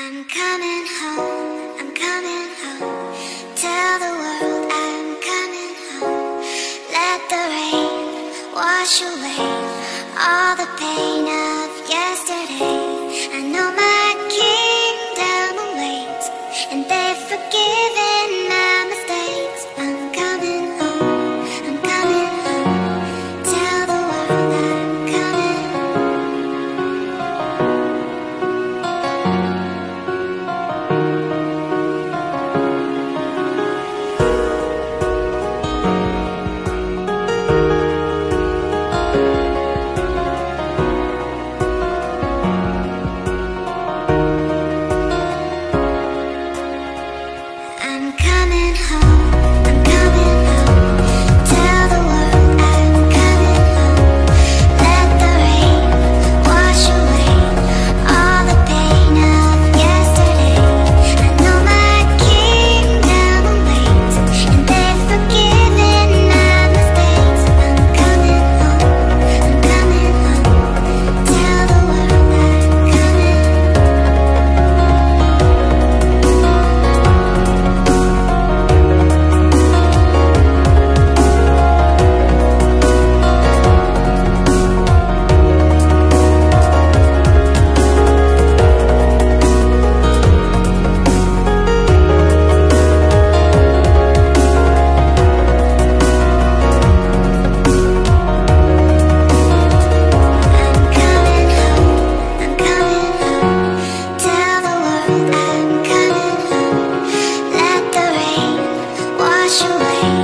I'm coming home, I'm coming home. Tell the world I'm coming home. Let the rain wash away all the pain. you.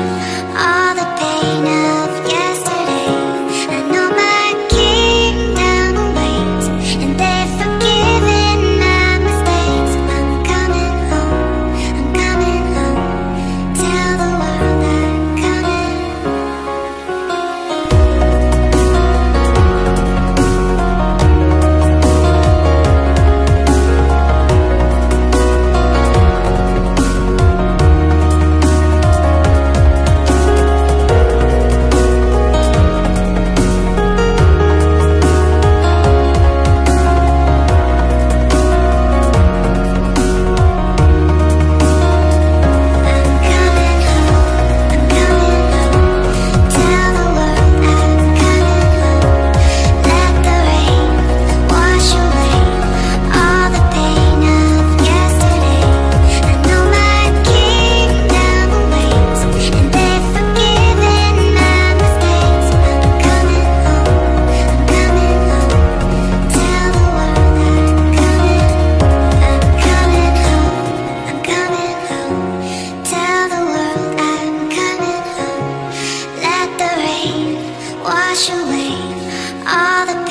wash away all the